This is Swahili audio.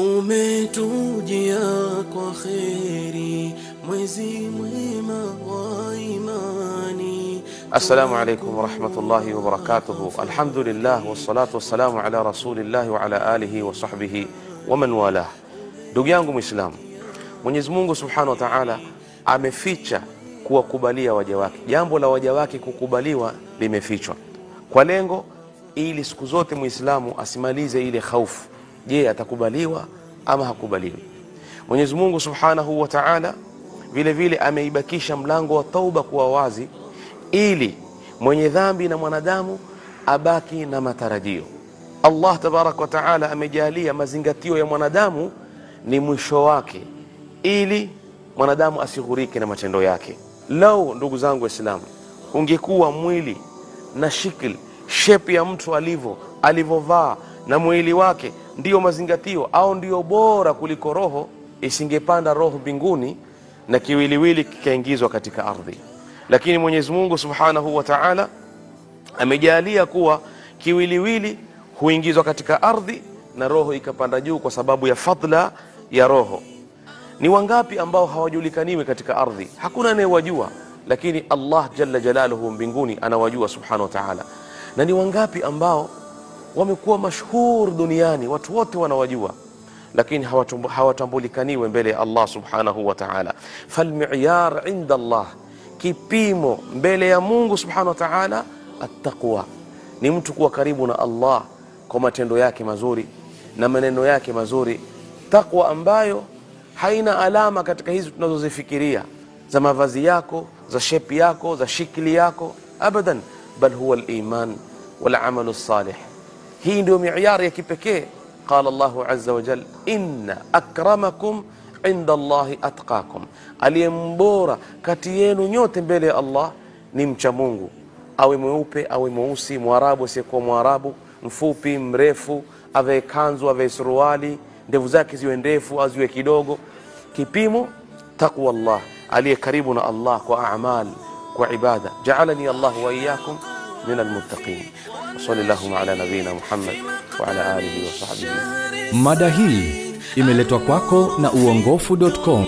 umetujia kwa kheri, mwezi mwema wa imani. Assalamu alaikum warahmatullahi wabarakatuhu. Alhamdulillah wassalatu wassalamu ala rasulillahi wa ala alihi wa sahbihi wa man walah. Ndugu yangu Mwislamu, Mwenyezi Mungu subhanahu wa taala ameficha kuwakubalia waja wake. Jambo la waja wake kukubaliwa limefichwa kwa lengo ili siku zote Muislamu asimalize ile khaufu. Je, atakubaliwa ama hakubaliwi? Mwenyezi Mungu subhanahu wa taala vile vile ameibakisha mlango wa tauba kuwa wazi ili mwenye dhambi na mwanadamu abaki na matarajio. Allah tabaraka wa taala amejalia mazingatio ya mwanadamu ni mwisho wake, ili mwanadamu asighurike na matendo yake. Lau ndugu zangu Waislamu, ungekuwa mwili na shikl shepu ya mtu alivyo alivyovaa na mwili wake ndiyo mazingatio au ndiyo bora kuliko roho, isingepanda roho mbinguni na kiwiliwili kikaingizwa katika ardhi. Lakini Mwenyezi Mungu Subhanahu wa Ta'ala amejalia kuwa kiwiliwili huingizwa katika ardhi na roho ikapanda juu kwa sababu ya fadla ya roho. Ni wangapi ambao hawajulikaniwi katika ardhi? Hakuna anayewajua, lakini Allah jalla jalaluhu mbinguni anawajua subhanahu wa ta'ala. Na ni wangapi ambao wamekuwa mashhur duniani, watu wote wanawajua, lakini hawatambulikaniwe mbele ya Allah subhanahu wa ta'ala. Falmiyar inda Allah, kipimo mbele ya Mungu subhanahu wa ta'ala, attaqwa, ni mtu kuwa karibu na Allah kwa matendo yake mazuri na maneno yake mazuri, takwa ambayo haina alama katika hizi tunazozifikiria za mavazi yako za shepi yako za shikli yako, abadan, bal huwa liman walamalu salih. Hii ndio miyari ya kipekee. Qala Allahu azza wa jalla, inna akramakum inda Allahi atqakum, aliye mbora kati yenu nyote mbele ya Allah ni mcha Mungu, awe mweupe awe mweusi, mwarabu asiyekuwa mwarabu, mfupi mrefu, avae kanzu avae suruali, ndevu zake ziwe ndefu au ziwe kidogo. Kipimo taqwa Allah, aliye karibu na Allah kwa amal, kwa ibada. Jaalani Allah wa iyyakum من المتقين Wasali llahuma على نبينا محمد وعلى ala وصحبه wa. Mada hii imeletwa kwako na uongofu.com.